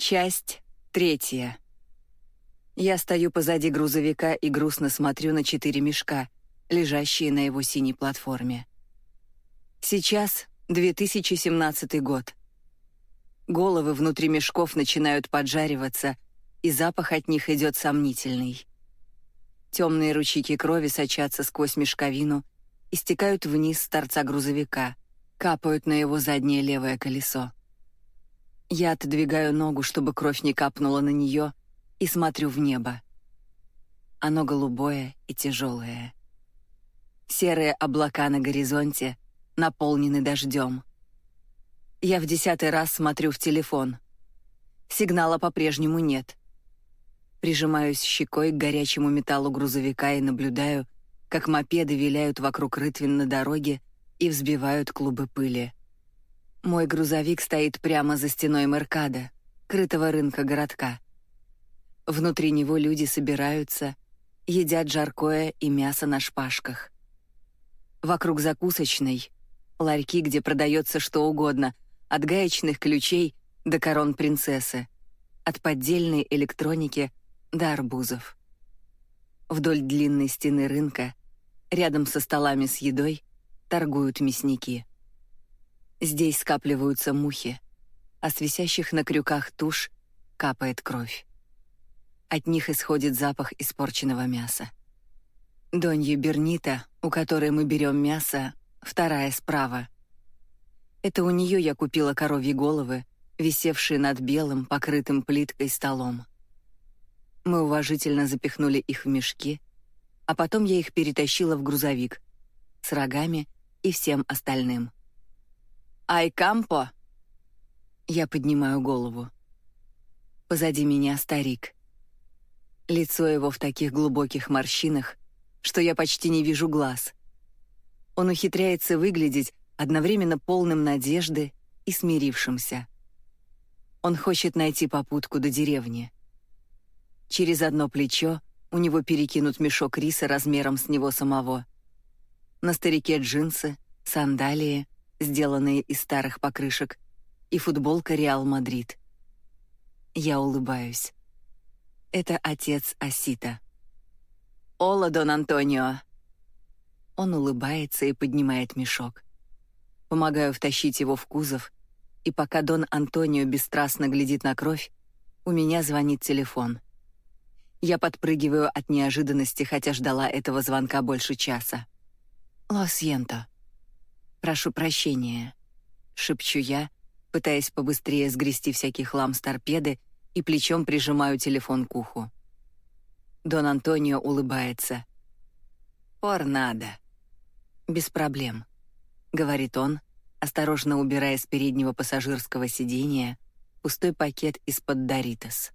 Часть третья. Я стою позади грузовика и грустно смотрю на четыре мешка, лежащие на его синей платформе. Сейчас 2017 год. Головы внутри мешков начинают поджариваться, и запах от них идет сомнительный. Темные ручейки крови сочатся сквозь мешковину и стекают вниз с торца грузовика, капают на его заднее левое колесо. Я отодвигаю ногу, чтобы кровь не капнула на нее, и смотрю в небо. Оно голубое и тяжелое. Серые облака на горизонте наполнены дождем. Я в десятый раз смотрю в телефон. Сигнала по-прежнему нет. Прижимаюсь щекой к горячему металлу грузовика и наблюдаю, как мопеды виляют вокруг рытвин на дороге и взбивают клубы пыли. Мой грузовик стоит прямо за стеной Меркада, крытого рынка городка. Внутри него люди собираются, едят жаркое и мясо на шпажках. Вокруг закусочной — ларьки, где продается что угодно, от гаечных ключей до корон принцессы, от поддельной электроники до арбузов. Вдоль длинной стены рынка, рядом со столами с едой, торгуют мясники. Здесь скапливаются мухи, а с висящих на крюках туш капает кровь. От них исходит запах испорченного мяса. Донья Бернита, у которой мы берем мясо, вторая справа. Это у нее я купила коровьи головы, висевшие над белым, покрытым плиткой столом. Мы уважительно запихнули их в мешки, а потом я их перетащила в грузовик с рогами и всем остальным. «Ай, Кампо!» Я поднимаю голову. Позади меня старик. Лицо его в таких глубоких морщинах, что я почти не вижу глаз. Он ухитряется выглядеть одновременно полным надежды и смирившимся. Он хочет найти попутку до деревни. Через одно плечо у него перекинут мешок риса размером с него самого. На старике джинсы, сандалии, сделанные из старых покрышек, и футболка Реал Мадрид. Я улыбаюсь. Это отец Асита. «Hola, Дон Антонио!» Он улыбается и поднимает мешок. Помогаю втащить его в кузов, и пока Дон Антонио бесстрастно глядит на кровь, у меня звонит телефон. Я подпрыгиваю от неожиданности, хотя ждала этого звонка больше часа. «Ло сьенто», «Прошу прощения», — шепчу я, пытаясь побыстрее сгрести всякий хлам с торпеды и плечом прижимаю телефон к уху. Дон Антонио улыбается. «Пор надо». «Без проблем», — говорит он, осторожно убирая с переднего пассажирского сиденья пустой пакет из-под Доритос.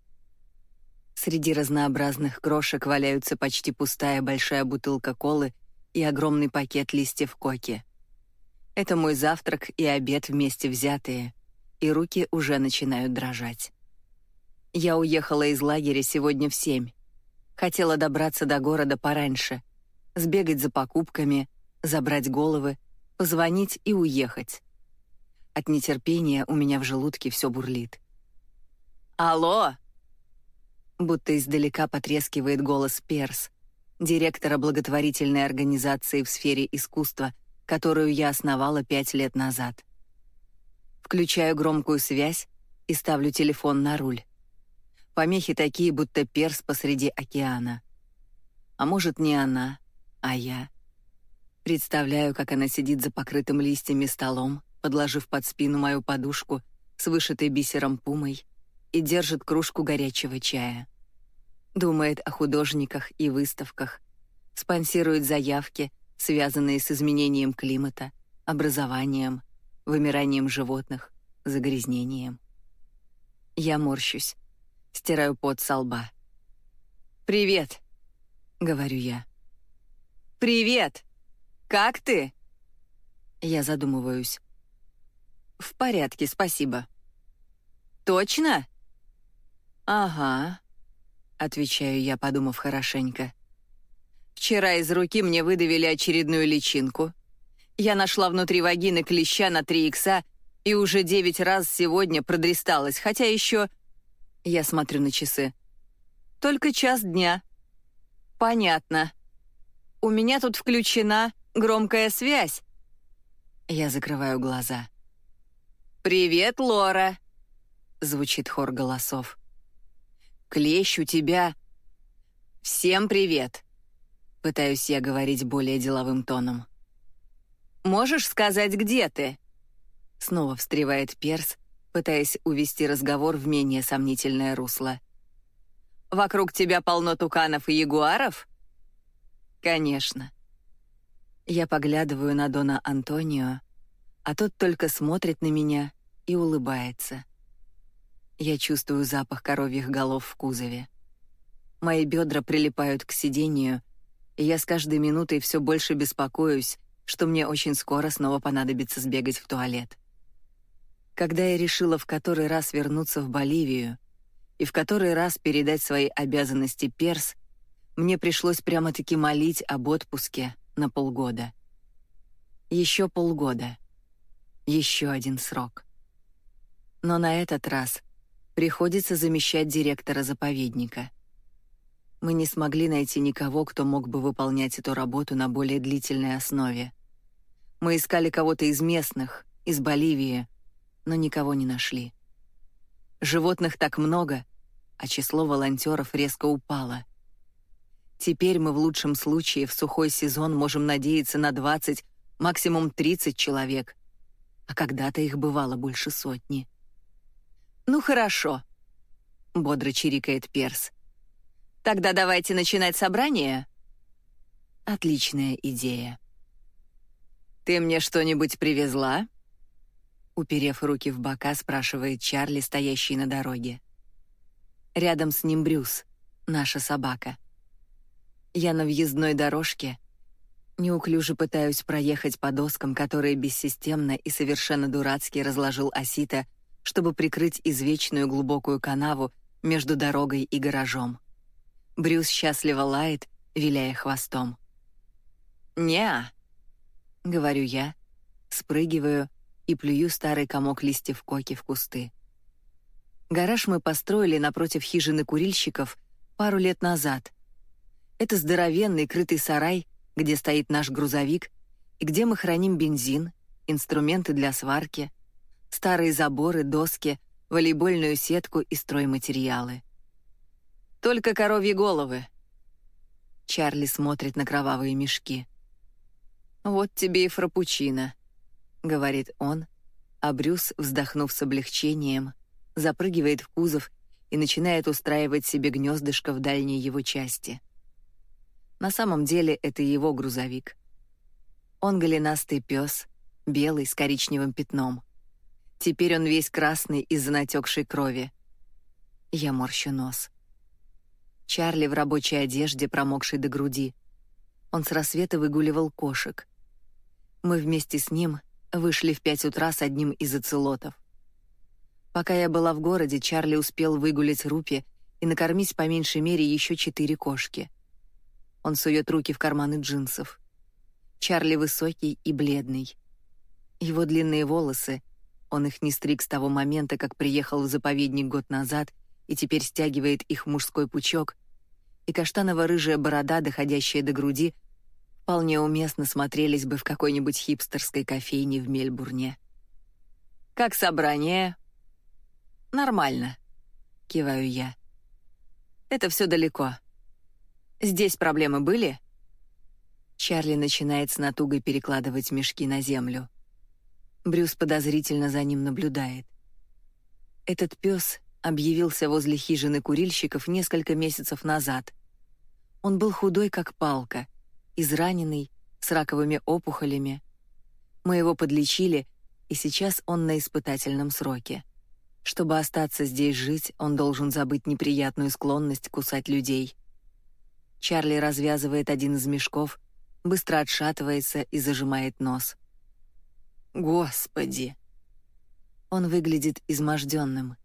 Среди разнообразных крошек валяются почти пустая большая бутылка колы и огромный пакет листьев коки — это мой завтрак и обед вместе взятые, и руки уже начинают дрожать. Я уехала из лагеря сегодня в семь. Хотела добраться до города пораньше, сбегать за покупками, забрать головы, позвонить и уехать. От нетерпения у меня в желудке все бурлит. «Алло!» Будто издалека потрескивает голос Перс, директора благотворительной организации в сфере искусства — которую я основала пять лет назад. Включаю громкую связь и ставлю телефон на руль. Помехи такие, будто перс посреди океана. А может, не она, а я. Представляю, как она сидит за покрытым листьями столом, подложив под спину мою подушку с вышитой бисером пумой и держит кружку горячего чая. Думает о художниках и выставках, спонсирует заявки — связанные с изменением климата, образованием, вымиранием животных, загрязнением. Я морщусь, стираю пот со лба. «Привет», — говорю я. «Привет! Как ты?» Я задумываюсь. «В порядке, спасибо». «Точно?» «Ага», — отвечаю я, подумав хорошенько. Вчера из руки мне выдавили очередную личинку. Я нашла внутри вагины клеща на 3 икса и уже девять раз сегодня продресталась, хотя еще... Я смотрю на часы. «Только час дня». «Понятно. У меня тут включена громкая связь». Я закрываю глаза. «Привет, Лора!» — звучит хор голосов. «Клещ у тебя...» «Всем привет!» — пытаюсь я говорить более деловым тоном. «Можешь сказать, где ты?» Снова встревает Перс, пытаясь увести разговор в менее сомнительное русло. «Вокруг тебя полно туканов и ягуаров?» «Конечно». Я поглядываю на Дона Антонио, а тот только смотрит на меня и улыбается. Я чувствую запах коровьих голов в кузове. Мои бедра прилипают к сидению, и я с каждой минутой все больше беспокоюсь, что мне очень скоро снова понадобится сбегать в туалет. Когда я решила в который раз вернуться в Боливию и в который раз передать свои обязанности Перс, мне пришлось прямо-таки молить об отпуске на полгода. Еще полгода. Еще один срок. Но на этот раз приходится замещать директора заповедника. Мы не смогли найти никого, кто мог бы выполнять эту работу на более длительной основе. Мы искали кого-то из местных, из Боливии, но никого не нашли. Животных так много, а число волонтеров резко упало. Теперь мы в лучшем случае в сухой сезон можем надеяться на 20, максимум 30 человек, а когда-то их бывало больше сотни. «Ну хорошо», — бодро чирикает Перс. «Тогда давайте начинать собрание». Отличная идея. «Ты мне что-нибудь привезла?» Уперев руки в бока, спрашивает Чарли, стоящий на дороге. Рядом с ним Брюс, наша собака. Я на въездной дорожке. Неуклюже пытаюсь проехать по доскам, которые бессистемно и совершенно дурацки разложил Осита, чтобы прикрыть извечную глубокую канаву между дорогой и гаражом. Брюс счастливо лает, виляя хвостом. «Не-а», говорю я, спрыгиваю и плюю старый комок листьев коки в кусты. Гараж мы построили напротив хижины курильщиков пару лет назад. Это здоровенный крытый сарай, где стоит наш грузовик и где мы храним бензин, инструменты для сварки, старые заборы, доски, волейбольную сетку и стройматериалы. Только коровьи головы. Чарли смотрит на кровавые мешки. «Вот тебе и фрапучино», — говорит он, а Брюс, вздохнув с облегчением, запрыгивает в кузов и начинает устраивать себе гнездышко в дальней его части. На самом деле это его грузовик. Он голенастый пес, белый с коричневым пятном. Теперь он весь красный из-за натекшей крови. Я морщу нос. Чарли в рабочей одежде, промокшей до груди. Он с рассвета выгуливал кошек. Мы вместе с ним вышли в пять утра с одним из оцелотов. Пока я была в городе, Чарли успел выгулять Рупи и накормить по меньшей мере еще четыре кошки. Он сует руки в карманы джинсов. Чарли высокий и бледный. Его длинные волосы, он их не стриг с того момента, как приехал в заповедник год назад и теперь стягивает их мужской пучок, и каштаново-рыжая борода, доходящая до груди, вполне уместно смотрелись бы в какой-нибудь хипстерской кофейне в Мельбурне. «Как собрание?» «Нормально», — киваю я. «Это все далеко. Здесь проблемы были?» Чарли начинает с натугой перекладывать мешки на землю. Брюс подозрительно за ним наблюдает. Этот пес объявился возле хижины курильщиков несколько месяцев назад. Он был худой, как палка, израненный, с раковыми опухолями. Мы его подлечили, и сейчас он на испытательном сроке. Чтобы остаться здесь жить, он должен забыть неприятную склонность кусать людей. Чарли развязывает один из мешков, быстро отшатывается и зажимает нос. Господи! Он выглядит изможденным.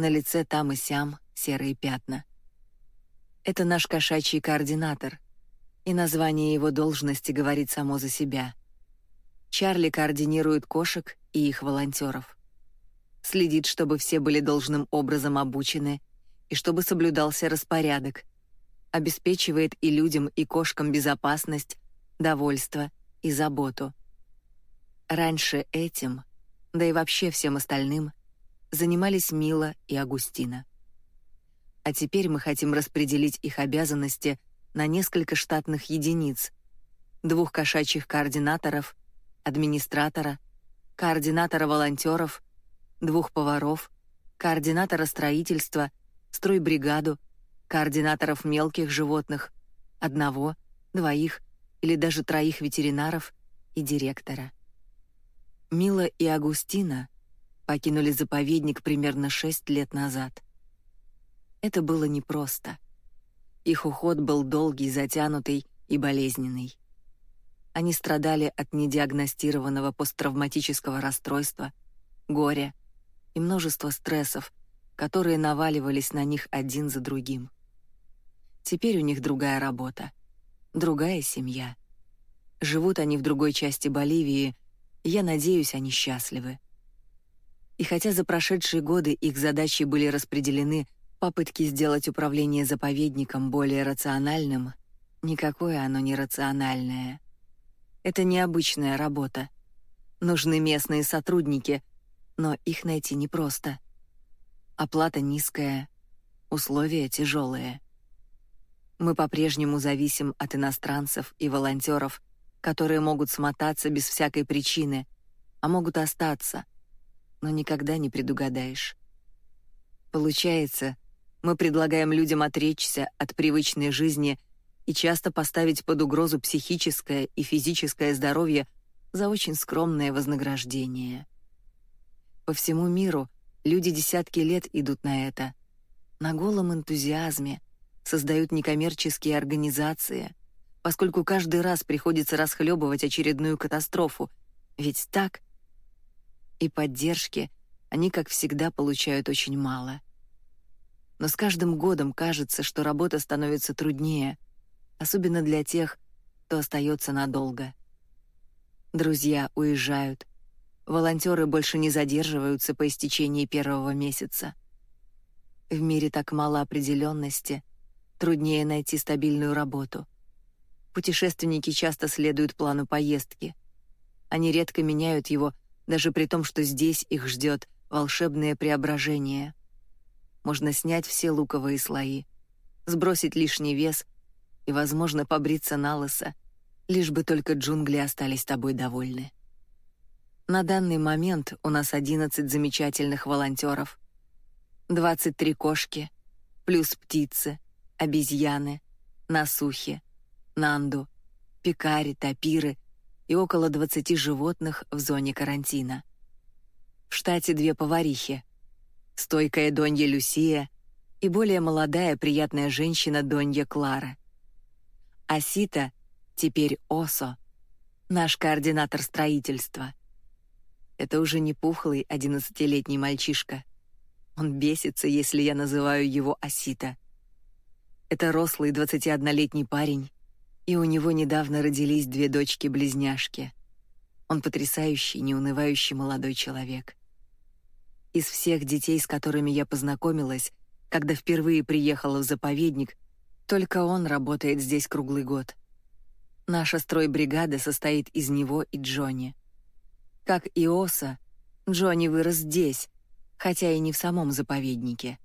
На лице там и сям серые пятна. Это наш кошачий координатор — и название его должности говорит само за себя. Чарли координирует кошек и их волонтеров. следит, чтобы все были должным образом обучены и чтобы соблюдался распорядок, обеспечивает и людям, и кошкам безопасность, довольство и заботу. Раньше этим, да и вообще всем остальным, занимались Мила и Агустина. А теперь мы хотим распределить их обязанности на несколько штатных единиц, двух кошачьих координаторов, администратора, координатора волонтеров, двух поваров, координатора строительства, стройбригаду, координаторов мелких животных, одного, двоих или даже троих ветеринаров и директора. Мила и Агустина покинули заповедник примерно шесть лет назад. Это было непросто. Их уход был долгий, затянутый и болезненный. Они страдали от недиагностированного посттравматического расстройства, горя и множества стрессов, которые наваливались на них один за другим. Теперь у них другая работа, другая семья. Живут они в другой части Боливии, и я надеюсь, они счастливы. И хотя за прошедшие годы их задачи были распределены попытки сделать управление заповедником более рациональным, никакое оно не рациональное. Это необычная работа. Нужны местные сотрудники, но их найти непросто. Оплата низкая, условия тяжелые. Мы по-прежнему зависим от иностранцев и волонтеров, которые могут смотаться без всякой причины, а могут остаться, но никогда не предугадаешь. Получается, мы предлагаем людям отречься от привычной жизни и часто поставить под угрозу психическое и физическое здоровье за очень скромное вознаграждение. По всему миру люди десятки лет идут на это, на голом энтузиазме, создают некоммерческие организации, поскольку каждый раз приходится расхлебывать очередную катастрофу, ведь так? И поддержки они, как всегда, получают очень мало. Но с каждым годом кажется, что работа становится труднее, особенно для тех, кто остается надолго. Друзья уезжают, волонтеры больше не задерживаются по истечении первого месяца. В мире так мало определенности, труднее найти стабильную работу. Путешественники часто следуют плану поездки. Они редко меняют его, даже при том, что здесь их ждет волшебное преображение. Можно снять все луковые слои, сбросить лишний вес и, возможно, побриться на лысо, лишь бы только джунгли остались тобой довольны. На данный момент у нас 11 замечательных волонтеров, 23 кошки, плюс птицы, обезьяны, насухи, нанду, пикари, тапиры и около 20 животных в зоне карантина. В штате две поварихи, стойкая Донья Люсия и более молодая приятная женщина Донья Клара. Асита, теперь Осо, наш координатор строительства. Это уже не пухлый одиннадцатилетний мальчишка. Он бесится, если я называю его Асита. Это рослый 21-летний парень, и у него недавно родились две дочки-близняшки. Он потрясающий, неунывающий молодой человек. Из всех детей, с которыми я познакомилась, когда впервые приехала в заповедник, только он работает здесь круглый год. Наша стройбригада состоит из него и Джонни. Как и Оса, Джонни вырос здесь, хотя и не в самом заповеднике.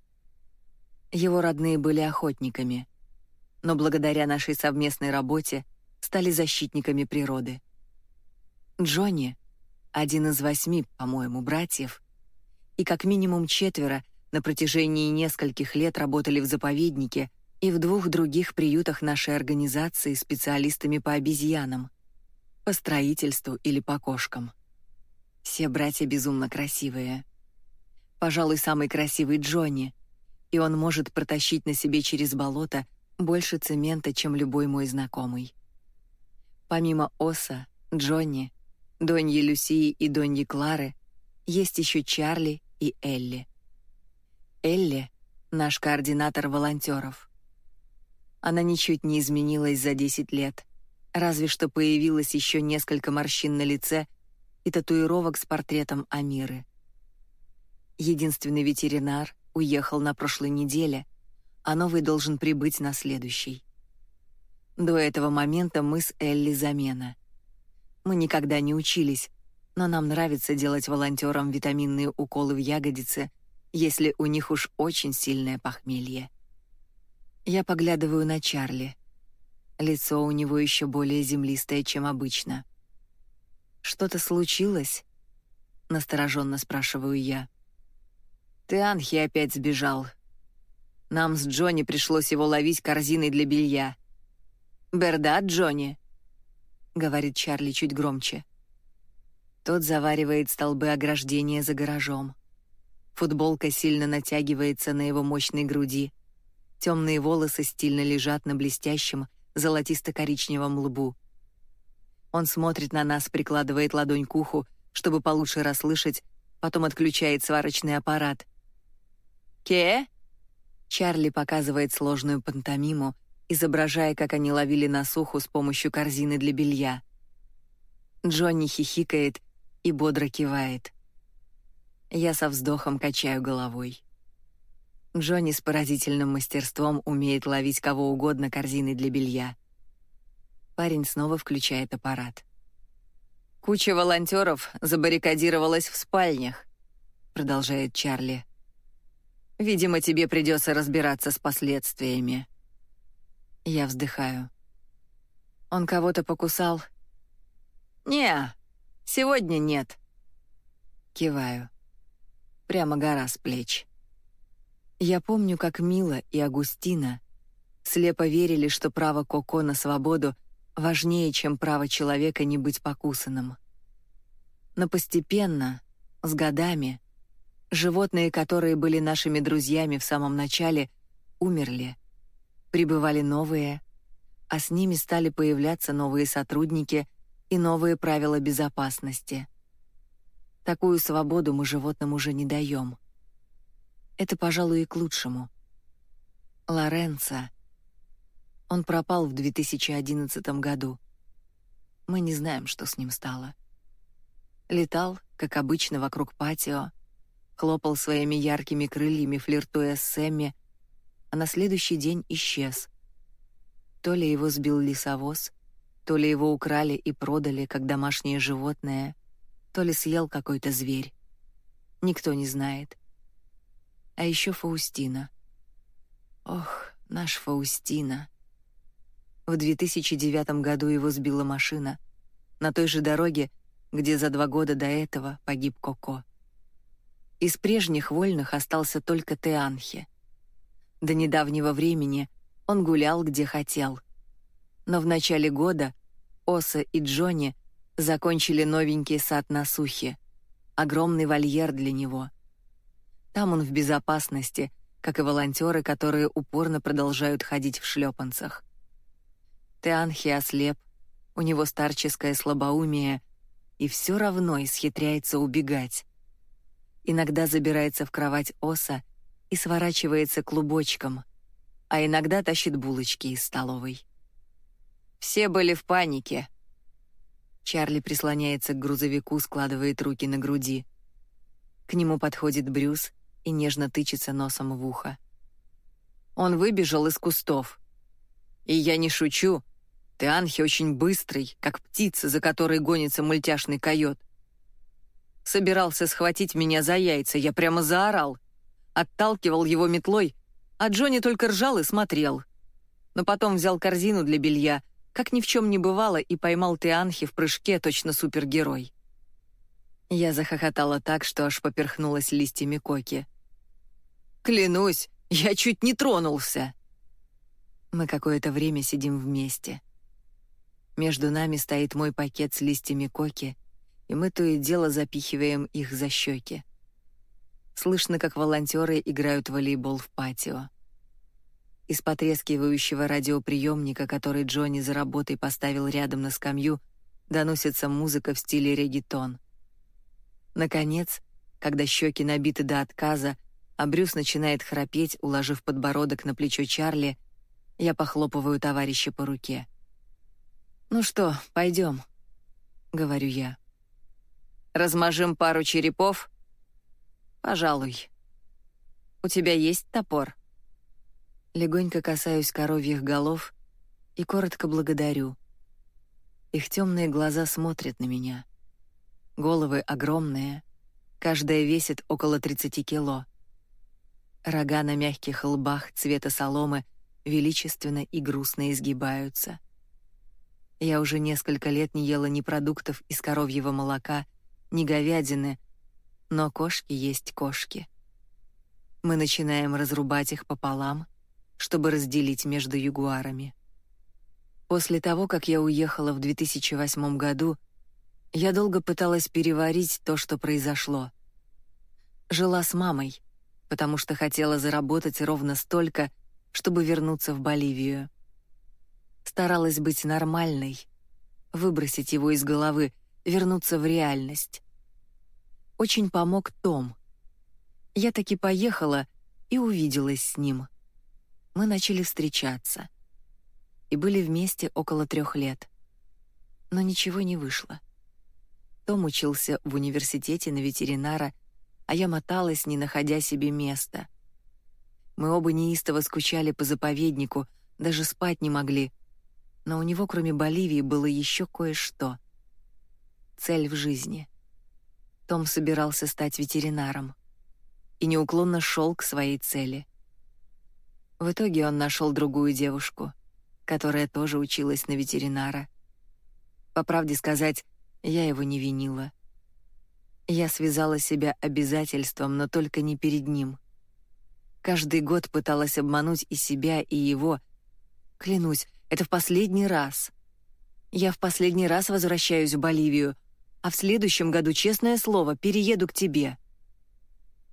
Его родные были охотниками, но благодаря нашей совместной работе стали защитниками природы. Джонни — один из восьми, по-моему, братьев, и как минимум четверо на протяжении нескольких лет работали в заповеднике и в двух других приютах нашей организации специалистами по обезьянам, по строительству или по кошкам. Все братья безумно красивые. Пожалуй, самый красивый Джонни, и он может протащить на себе через болото больше цемента, чем любой мой знакомый. Помимо Оса, Джонни, Доньи Люсии и Доньи Клары, есть еще Чарли и Элли. Элли — наш координатор волонтеров. Она ничуть не изменилась за 10 лет, разве что появилось еще несколько морщин на лице и татуировок с портретом Амиры. единственный ветеринар, уехал на прошлой неделе, а новый должен прибыть на следующий. До этого момента мы с Элли замена. Мы никогда не учились, но нам нравится делать волонтерам витаминные уколы в ягодицы, если у них уж очень сильное похмелье. Я поглядываю на Чарли. Лицо у него еще более землистое, чем обычно. «Что-то случилось?» — настороженно спрашиваю я. «Ты, Анхи, опять сбежал. Нам с Джонни пришлось его ловить корзиной для белья». «Берда, Джонни?» — говорит Чарли чуть громче. Тот заваривает столбы ограждения за гаражом. Футболка сильно натягивается на его мощной груди. Темные волосы стильно лежат на блестящем, золотисто-коричневом лбу. Он смотрит на нас, прикладывает ладонь к уху, чтобы получше расслышать, потом отключает сварочный аппарат. «Ке?» Чарли показывает сложную пантомиму, изображая, как они ловили на суху с помощью корзины для белья. Джонни хихикает и бодро кивает. Я со вздохом качаю головой. Джонни с поразительным мастерством умеет ловить кого угодно корзиной для белья. Парень снова включает аппарат. Куча волонтеров забаррикадировалась в спальнях, продолжает Чарли. Видимо, тебе придется разбираться с последствиями. Я вздыхаю. Он кого-то покусал? Не, Сегодня нет. Киваю. Прямо гора с плеч. Я помню, как Мила и Агустина слепо верили, что право Коко на свободу важнее, чем право человека не быть покусанным. Но постепенно, с годами, животные, которые были нашими друзьями в самом начале, умерли. Прибывали новые, а с ними стали появляться новые сотрудники, и новые правила безопасности. Такую свободу мы животным уже не даем. Это, пожалуй, и к лучшему. Лоренцо. Он пропал в 2011 году. Мы не знаем, что с ним стало. Летал, как обычно, вокруг патио, хлопал своими яркими крыльями, флиртуя с Сэмми, а на следующий день исчез. То ли его сбил лесовоз, то ли его украли и продали как домашнее животное, то ли съел какой-то зверь. Никто не знает. А еще Фаустина. Ох, наш Фаустина. В 2009 году его сбила машина на той же дороге, где за два года до этого погиб Коко. Из прежних вольных остался только Теанхе. До недавнего времени он гулял где хотел, но в начале года Оса и Джонни закончили новенький сад на сухе, огромный вольер для него. Там он в безопасности, как и волонтеры, которые упорно продолжают ходить в шлепанцах. Теанхи ослеп, у него старческое слабоумие, и все равно исхитряется убегать. Иногда забирается в кровать Оса и сворачивается клубочком, а иногда тащит булочки из столовой. Все были в панике. Чарли прислоняется к грузовику, складывает руки на груди. К нему подходит Брюс и нежно тычется носом в ухо. Он выбежал из кустов. И я не шучу. Теанхи очень быстрый, как птица, за которой гонится мультяшный койот. Собирался схватить меня за яйца, я прямо заорал. Отталкивал его метлой, а Джонни только ржал и смотрел. Но потом взял корзину для белья — как ни в чем не бывало, и поймал Тианхи в прыжке, точно супергерой. Я захохотала так, что аж поперхнулась листьями коки. «Клянусь, я чуть не тронулся!» Мы какое-то время сидим вместе. Между нами стоит мой пакет с листьями коки, и мы то и дело запихиваем их за щеки. Слышно, как волонтеры играют в волейбол в патио. Из потрескивающего радиоприемника, который Джонни за работой поставил рядом на скамью, доносится музыка в стиле регетон. Наконец, когда щеки набиты до отказа, а Брюс начинает храпеть, уложив подбородок на плечо Чарли, я похлопываю товарища по руке. «Ну что, пойдем», — говорю я. «Размажем пару черепов?» Пожалуй. У тебя есть топор? Легонько касаюсь коровьих голов и коротко благодарю. Их темные глаза смотрят на меня. Головы огромные, каждая весит около 30 кило. Рога на мягких лбах цвета соломы величественно и грустно изгибаются. Я уже несколько лет не ела ни продуктов из коровьего молока, ни говядины, но кошки есть кошки. Мы начинаем разрубать их пополам, чтобы разделить между ягуарами. После того, как я уехала в 2008 году, я долго пыталась переварить то, что произошло. Жила с мамой, потому что хотела заработать ровно столько, чтобы вернуться в Боливию. Старалась быть нормальной, выбросить его из головы, вернуться в реальность. Очень помог Том. Я таки поехала и увиделась с ним. Мы начали встречаться. И были вместе около трех лет. Но ничего не вышло. Том учился в университете на ветеринара — а я моталась, не находя себе места. Мы оба неистово скучали по заповеднику, даже спать не могли. Но у него, кроме Боливии, было еще кое-что. Цель в жизни. Том собирался стать ветеринаром и неуклонно шел к своей цели. В итоге он нашел другую девушку, которая тоже училась на ветеринара. По правде сказать, я его не винила. Я связала себя обязательством, но только не перед ним. Каждый год пыталась обмануть и себя, и его. Клянусь, это в последний раз. Я в последний раз возвращаюсь в Боливию, а в следующем году, честное слово, перееду к тебе.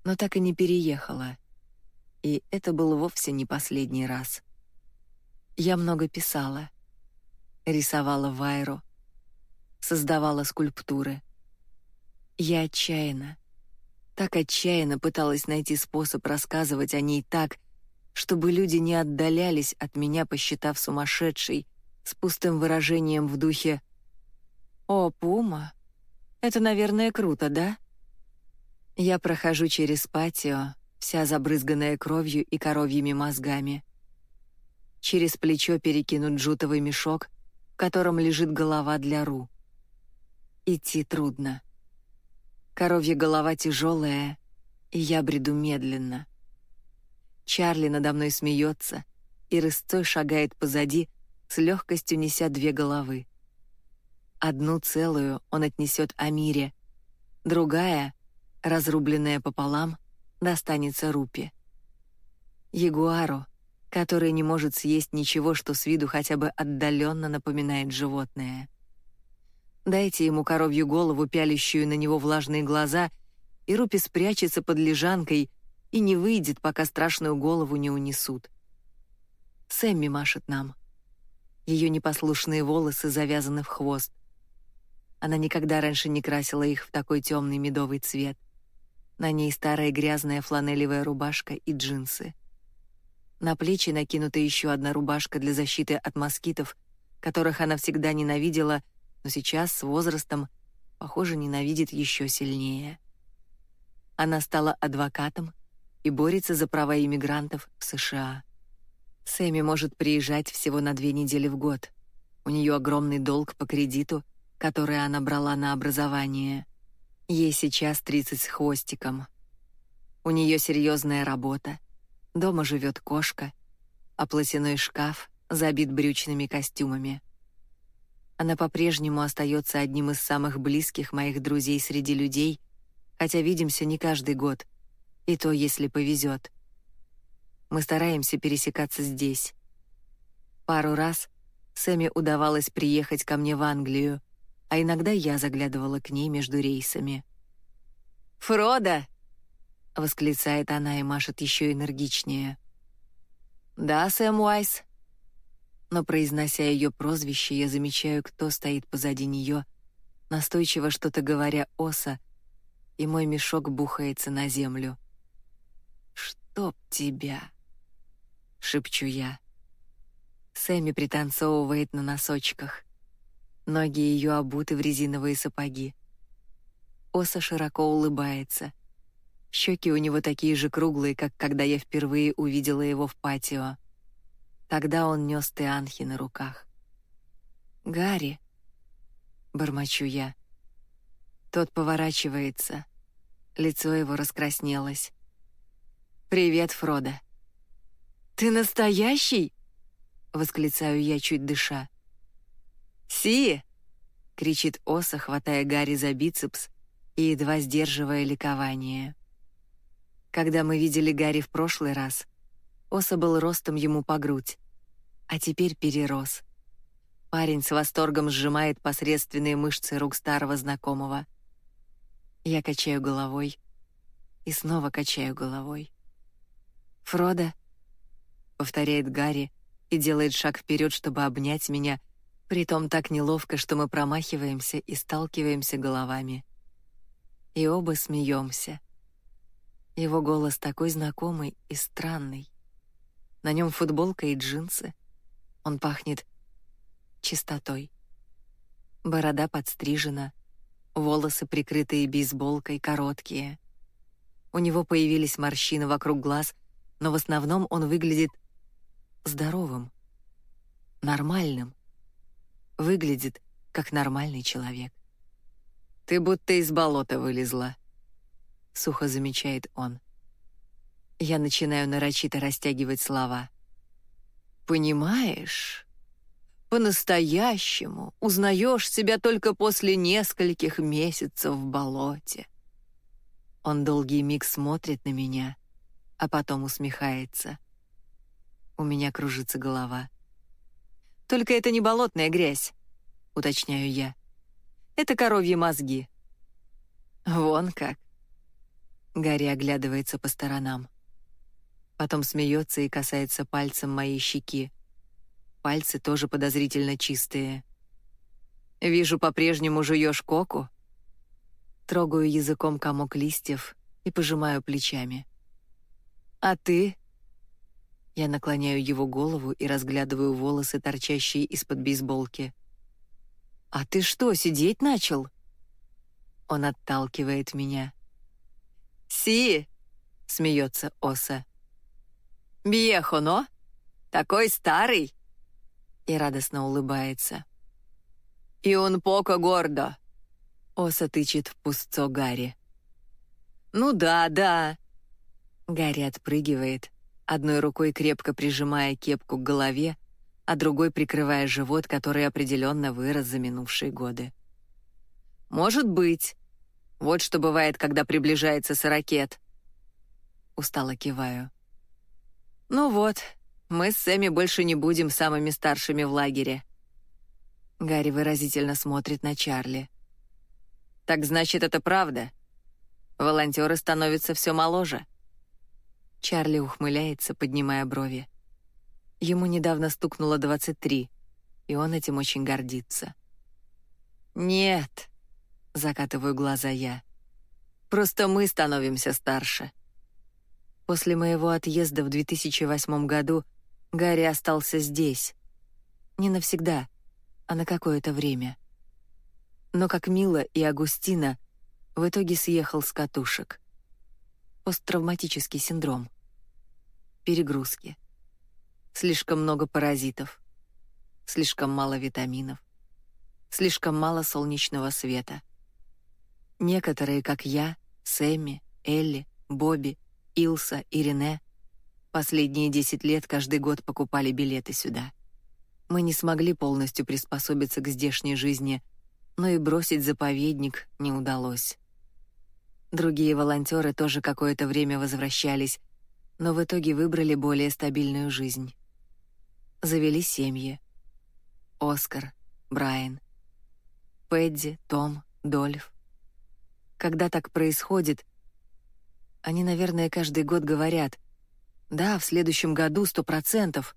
Но так и не переехала. И это был вовсе не последний раз. Я много писала. Рисовала вайру. Создавала скульптуры — я отчаянно, так отчаянно пыталась найти способ рассказывать о ней так, чтобы люди не отдалялись от меня, посчитав сумасшедшей, с пустым выражением в духе «О, Пума, это, наверное, круто, да?» Я прохожу через патио, вся забрызганная кровью и коровьими мозгами. Через плечо перекинут джутовый мешок, в котором лежит голова для Ру. Идти трудно. Коровья голова тяжелая, и я бреду медленно. Чарли надо мной смеется, и рысцой шагает позади, с легкостью неся две головы. Одну целую он отнесет Амире, другая, разрубленная пополам, достанется Рупе. Ягуару, который не может съесть ничего, что с виду хотя бы отдаленно напоминает животное. Дайте ему коровью голову, пялящую на него влажные глаза, и Рупи спрячется под лежанкой и не выйдет, пока страшную голову не унесут. Сэмми машет нам. Ее непослушные волосы завязаны в хвост. Она никогда раньше не красила их в такой темный медовый цвет. На ней старая грязная фланелевая рубашка и джинсы. На плечи накинута еще одна рубашка для защиты от москитов, которых она всегда ненавидела но сейчас с возрастом, похоже, ненавидит еще сильнее. Она стала адвокатом и борется за права иммигрантов в США. Сэмми может приезжать всего на две недели в год. У нее огромный долг по кредиту, который она брала на образование. Ей сейчас 30 с хвостиком. У нее серьезная работа. Дома живет кошка, а платяной шкаф забит брючными костюмами. Она по-прежнему остается одним из самых близких моих друзей среди людей, хотя видимся не каждый год, и то, если повезет. Мы стараемся пересекаться здесь. Пару раз Сэмми удавалось приехать ко мне в Англию, а иногда я заглядывала к ней между рейсами. «Фродо!» — восклицает она и машет еще энергичнее. «Да, Сэм Уайс», но, произнося ее прозвище, я замечаю, кто стоит позади нее, настойчиво что-то говоря Оса, и мой мешок бухается на землю. «Чтоб тебя!» — шепчу я. Сэмми пританцовывает на носочках. Ноги ее обуты в резиновые сапоги. Оса широко улыбается. Щеки у него такие же круглые, как когда я впервые увидела его в патио. Тогда он нес Теанхи на руках. «Гарри!» — бормочу я. Тот поворачивается. Лицо его раскраснелось. «Привет, Фродо!» «Ты настоящий?» — восклицаю я, чуть дыша. «Си!» — кричит Оса, хватая Гарри за бицепс и едва сдерживая ликование. Когда мы видели Гарри в прошлый раз, Оса был ростом ему по грудь, а теперь перерос. Парень с восторгом сжимает посредственные мышцы рук старого знакомого. Я качаю головой и снова качаю головой. «Фродо», — повторяет Гарри и делает шаг вперед, чтобы обнять меня, притом так неловко, что мы промахиваемся и сталкиваемся головами. И оба смеемся. Его голос такой знакомый и странный. На нем футболка и джинсы. Он пахнет чистотой. Борода подстрижена, волосы, прикрытые бейсболкой, короткие. У него появились морщины вокруг глаз, но в основном он выглядит здоровым, нормальным. Выглядит как нормальный человек. Ты будто из болота вылезла, — сухо замечает он. Я начинаю нарочито растягивать слова. «Понимаешь, по-настоящему узнаешь себя только после нескольких месяцев в болоте». Он долгий миг смотрит на меня, а потом усмехается. У меня кружится голова. «Только это не болотная грязь», — уточняю я. «Это коровьи мозги». «Вон как», Гарри оглядывается по сторонам. Потом смеется и касается пальцем моей щеки. Пальцы тоже подозрительно чистые. «Вижу, по-прежнему жуешь коку?» Трогаю языком комок листьев и пожимаю плечами. «А ты?» Я наклоняю его голову и разглядываю волосы, торчащие из-под бейсболки. «А ты что, сидеть начал?» Он отталкивает меня. «Си!» — смеется Оса. «Бьехо? Такой старый!» И радостно улыбается. «И он поко гордо!» Оса тычет в пустцо Гарри. «Ну да, да!» Гарри отпрыгивает, одной рукой крепко прижимая кепку к голове, а другой прикрывая живот, который определенно вырос за минувшие годы. «Может быть. Вот что бывает, когда приближается сорокет. Устало киваю. Ну вот, мы с Сэмми больше не будем самыми старшими в лагере. Гарри выразительно смотрит на Чарли. Так значит, это правда. Волонтеры становятся все моложе. Чарли ухмыляется, поднимая брови. Ему недавно стукнуло 23, и он этим очень гордится. «Нет», Закатываю глаза я. Просто мы становимся старше. После моего отъезда в 2008 году Гарри остался здесь. Не навсегда, а на какое-то время. Но как Мила и Агустина в итоге съехал с катушек. Посттравматический синдром. Перегрузки. Слишком много паразитов. Слишком мало витаминов. Слишком мало солнечного света — Некоторые, как я, Сэмми, Элли, Бобби, Илса и Рене, последние 10 лет каждый год покупали билеты сюда. Мы не смогли полностью приспособиться к здешней жизни, но и бросить заповедник не удалось. Другие волонтеры тоже какое-то время возвращались, но в итоге выбрали более стабильную жизнь. Завели семьи. Оскар, Брайан, Пэдди, Том, Дольф когда так происходит, они, наверное, каждый год говорят, «Да, в следующем году сто процентов.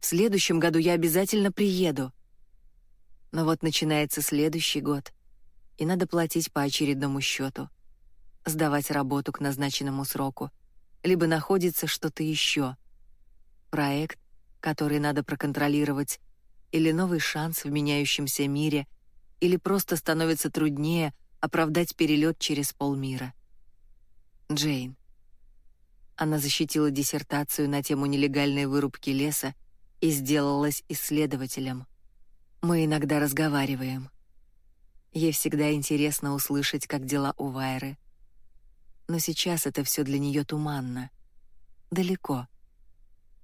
В следующем году я обязательно приеду». Но вот начинается следующий год, и надо платить по очередному счету, сдавать работу к назначенному сроку, либо находится что-то еще. Проект, который надо проконтролировать, или новый шанс в меняющемся мире, или просто становится труднее — оправдать перелет через полмира. Джейн. Она защитила диссертацию на тему нелегальной вырубки леса и сделалась исследователем. Мы иногда разговариваем. Ей всегда интересно услышать, как дела у Вайры. Но сейчас это все для нее туманно. Далеко.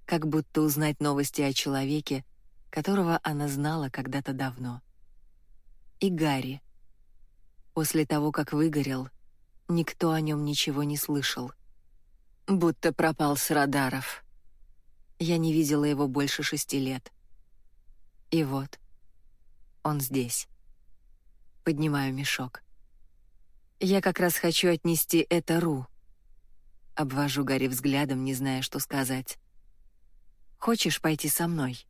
Как будто узнать новости о человеке, которого она знала когда-то давно. И Гарри. После того, как выгорел, никто о нем ничего не слышал. Будто пропал с радаров. Я не видела его больше шести лет. И вот, он здесь. Поднимаю мешок. Я как раз хочу отнести это Ру. Обвожу Гарри взглядом, не зная, что сказать. Хочешь пойти со мной?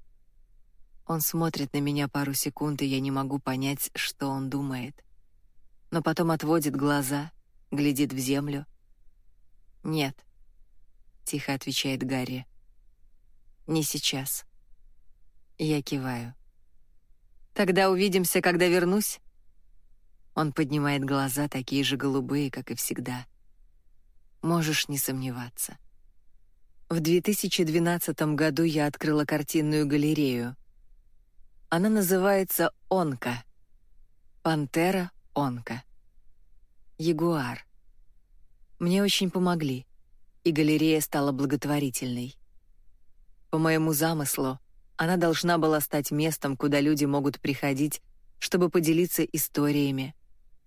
Он смотрит на меня пару секунд, и я не могу понять, что он думает. Но потом отводит глаза, глядит в землю. Нет, тихо отвечает Гарри. Не сейчас. Я киваю. Тогда увидимся, когда вернусь. Он поднимает глаза, такие же голубые, как и всегда. Можешь не сомневаться. В 2012 году я открыла картинную галерею. Она называется «Онка». «Пантера Онка». «Ягуар». Мне очень помогли и галерея стала благотворительной. По моему замыслу, она должна была стать местом, куда люди могут приходить, чтобы поделиться историями,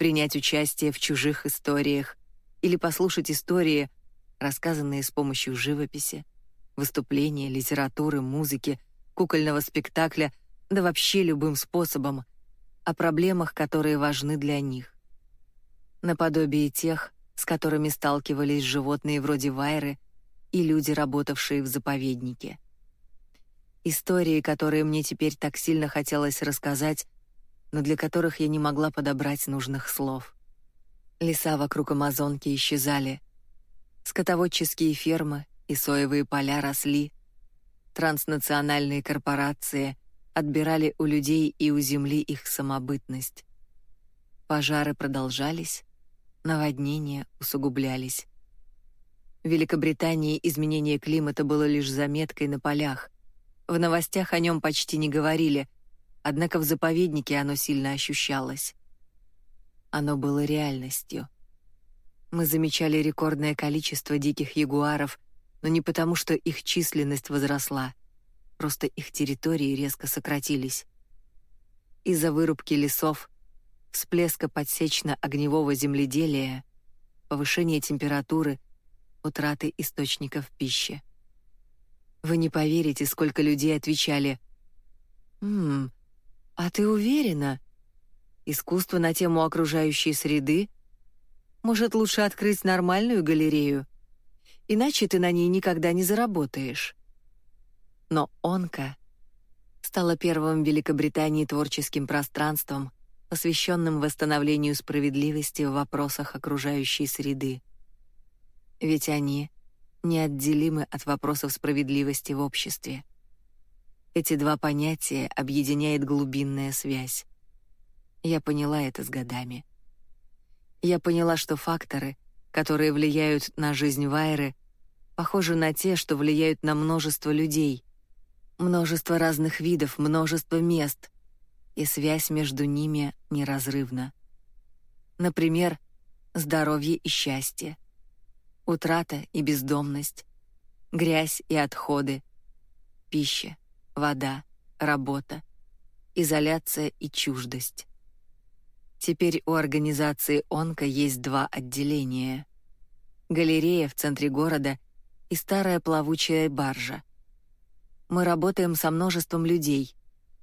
принять участие в чужих историях или послушать истории, рассказанные с помощью живописи, выступления, литературы, музыки, кукольного спектакля, да вообще любым способом, о проблемах, которые важны для них. Наподобие тех, с которыми сталкивались животные вроде Вайры и люди, работавшие в заповеднике. Истории, которые мне теперь так сильно хотелось рассказать, но для которых я не могла подобрать нужных слов. Леса вокруг Амазонки исчезали, скотоводческие фермы и соевые поля росли, транснациональные корпорации отбирали у людей и у земли их самобытность. Пожары продолжались, наводнения усугублялись. В Великобритании изменение климата было лишь заметкой на полях. В новостях о нем почти не говорили, однако в заповеднике оно сильно ощущалось. Оно было реальностью. Мы замечали рекордное количество диких ягуаров, но не потому, что их численность возросла, просто их территории резко сократились. Из-за вырубки лесов всплеска подсечно-огневого земледелия, повышения температуры, утраты источников пищи. Вы не поверите, сколько людей отвечали «Ммм, а ты уверена? Искусство на тему окружающей среды? Может, лучше открыть нормальную галерею? Иначе ты на ней никогда не заработаешь». Но Онка стала первым в Великобритании творческим пространством, посвященным восстановлению справедливости в вопросах окружающей среды. Ведь они неотделимы от вопросов справедливости в обществе. Эти два понятия объединяет глубинная связь. Я поняла это с годами. Я поняла, что факторы, которые влияют на жизнь Вайры, похожи на те, что влияют на множество людей, множество разных видов, множество мест, и связь между ними неразрывна. Например, здоровье и счастье, утрата и бездомность, грязь и отходы, пища, вода, работа, изоляция и чуждость. Теперь у организации «Онко» есть два отделения. Галерея в центре города и старая плавучая баржа. Мы работаем со множеством людей,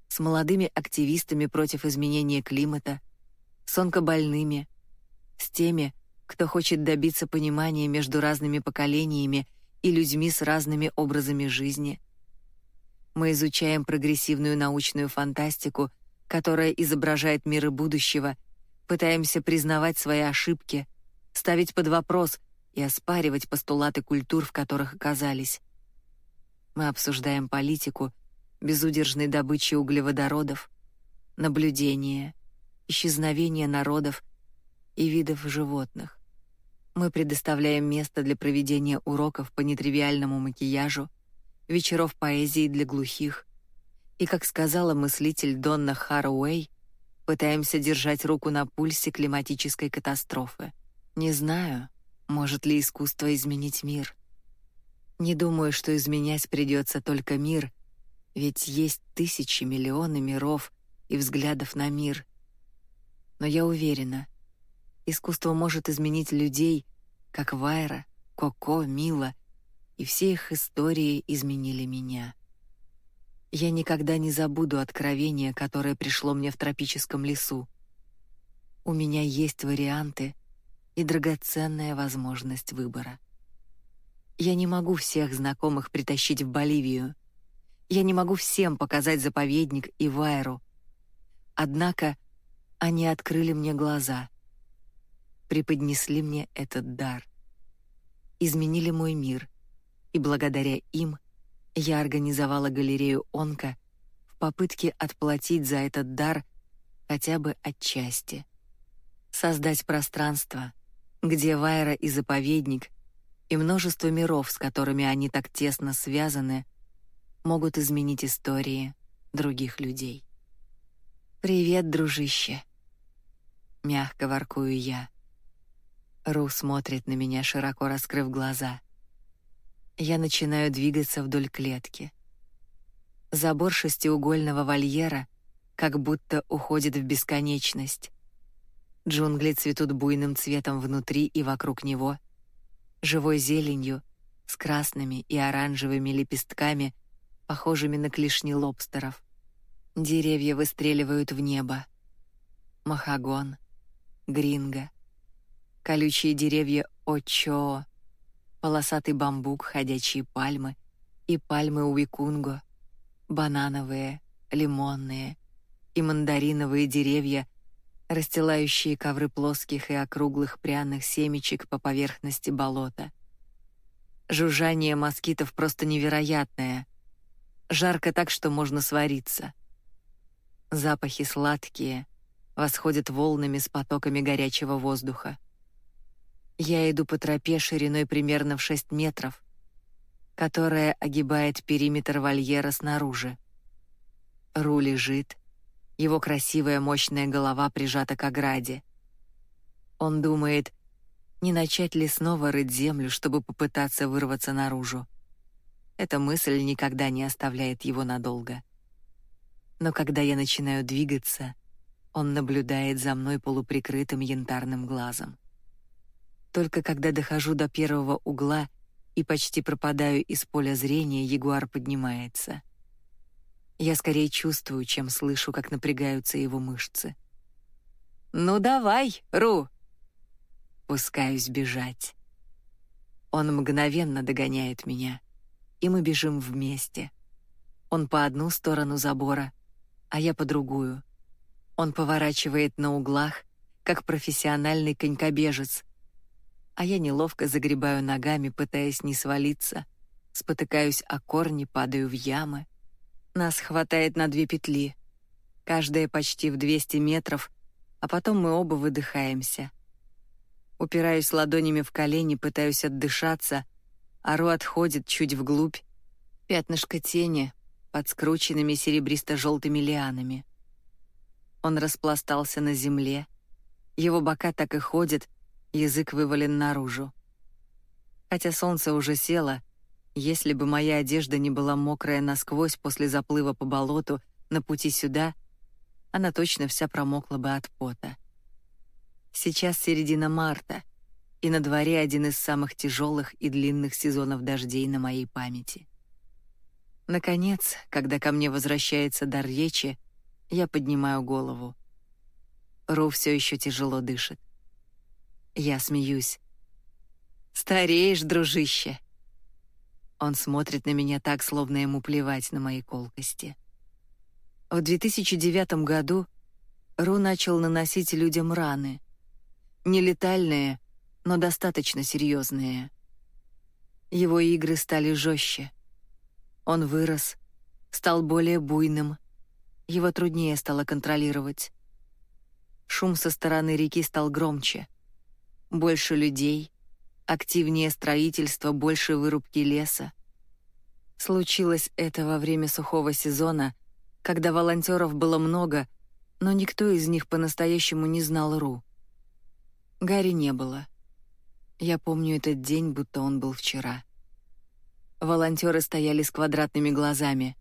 с молодыми активистами против изменения климата, с онкобольными, с теми, кто хочет добиться понимания между разными поколениями и людьми с разными образами жизни. Мы изучаем прогрессивную научную фантастику, которая изображает миры будущего, пытаемся признавать свои ошибки, ставить под вопрос и оспаривать постулаты культур, в которых оказались. Мы обсуждаем политику — безудержной добычи углеводородов, наблюдения, исчезновения народов и видов животных. Мы предоставляем место для проведения уроков по нетривиальному макияжу, вечеров поэзии для глухих. И, как сказала мыслитель Донна Харуэй, пытаемся держать руку на пульсе климатической катастрофы. Не знаю, может ли искусство изменить мир. Не думаю, что изменять придется только мир, ведь есть тысячи, миллионы миров и взглядов на мир. Но я уверена, искусство может изменить людей, как Вайра, Коко, Мила, и все их истории изменили меня. Я никогда не забуду откровение, которое пришло мне в тропическом лесу. У меня есть варианты и драгоценная возможность выбора. Я не могу всех знакомых притащить в Боливию — я не могу всем показать заповедник и Вайру. Однако они открыли мне глаза, преподнесли мне этот дар, изменили мой мир, и благодаря им я организовала галерею Онка в попытке отплатить за этот дар хотя бы отчасти. Создать пространство, где Вайра и заповедник и множество миров, с которыми они так тесно связаны — могут изменить истории других людей. «Привет, дружище!» Мягко воркую я. Ру смотрит на меня, широко раскрыв глаза. Я начинаю двигаться вдоль клетки. Забор шестиугольного вольера как будто уходит в бесконечность. Джунгли цветут буйным цветом внутри и вокруг него, живой зеленью, с красными и оранжевыми лепестками — похожими на клешни лобстеров. Деревья выстреливают в небо. Махагон, гринго, колючие деревья очо, полосатый бамбук, ходячие пальмы и пальмы уикунго, банановые, лимонные и мандариновые деревья, расстилающие ковры плоских и округлых пряных семечек по поверхности болота. Жужжание москитов просто невероятное — Жарко так, что можно свариться. Запахи сладкие, восходят волнами с потоками горячего воздуха. Я иду по тропе шириной примерно в 6 метров, которая огибает периметр вольера снаружи. Ру лежит, его красивая мощная голова прижата к ограде. Он думает, не начать ли снова рыть землю, чтобы попытаться вырваться наружу. Эта мысль никогда не оставляет его надолго. Но когда я начинаю двигаться, он наблюдает за мной полуприкрытым янтарным глазом. Только когда дохожу до первого угла и почти пропадаю из поля зрения, ягуар поднимается. Я скорее чувствую, чем слышу, как напрягаются его мышцы. «Ну давай, Ру!» Пускаюсь бежать. Он мгновенно догоняет меня и мы бежим вместе. Он по одну сторону забора, а я по другую. Он поворачивает на углах, как профессиональный конькобежец, а я неловко загребаю ногами, пытаясь не свалиться, спотыкаюсь о корни, падаю в ямы. Нас хватает на две петли, каждая почти в 200 метров, а потом мы оба выдыхаемся. Упираюсь ладонями в колени, пытаюсь отдышаться — Ару отходит чуть вглубь, пятнышко тени под скрученными серебристо-желтыми лианами. Он распластался на земле, его бока так и ходят, язык вывален наружу. Хотя солнце уже село, если бы моя одежда не была мокрая насквозь после заплыва по болоту на пути сюда, она точно вся промокла бы от пота. Сейчас середина марта, и на дворе один из самых тяжелых и длинных сезонов дождей на моей памяти. Наконец, когда ко мне возвращается дар речи, я поднимаю голову. Ру все еще тяжело дышит. Я смеюсь. «Стареешь, дружище!» Он смотрит на меня так, словно ему плевать на мои колкости. В 2009 году Ру начал наносить людям раны. Нелетальные, но достаточно серьезные. Его игры стали жестче. Он вырос, стал более буйным. Его труднее стало контролировать. Шум со стороны реки стал громче. Больше людей, Активнее строительство, больше вырубки леса. Случилось это во время сухого сезона, когда волонтеров было много, но никто из них по-настоящему не знал Ру. Гарри не было. Я помню этот день, будто он был вчера. Волонтеры стояли с квадратными глазами.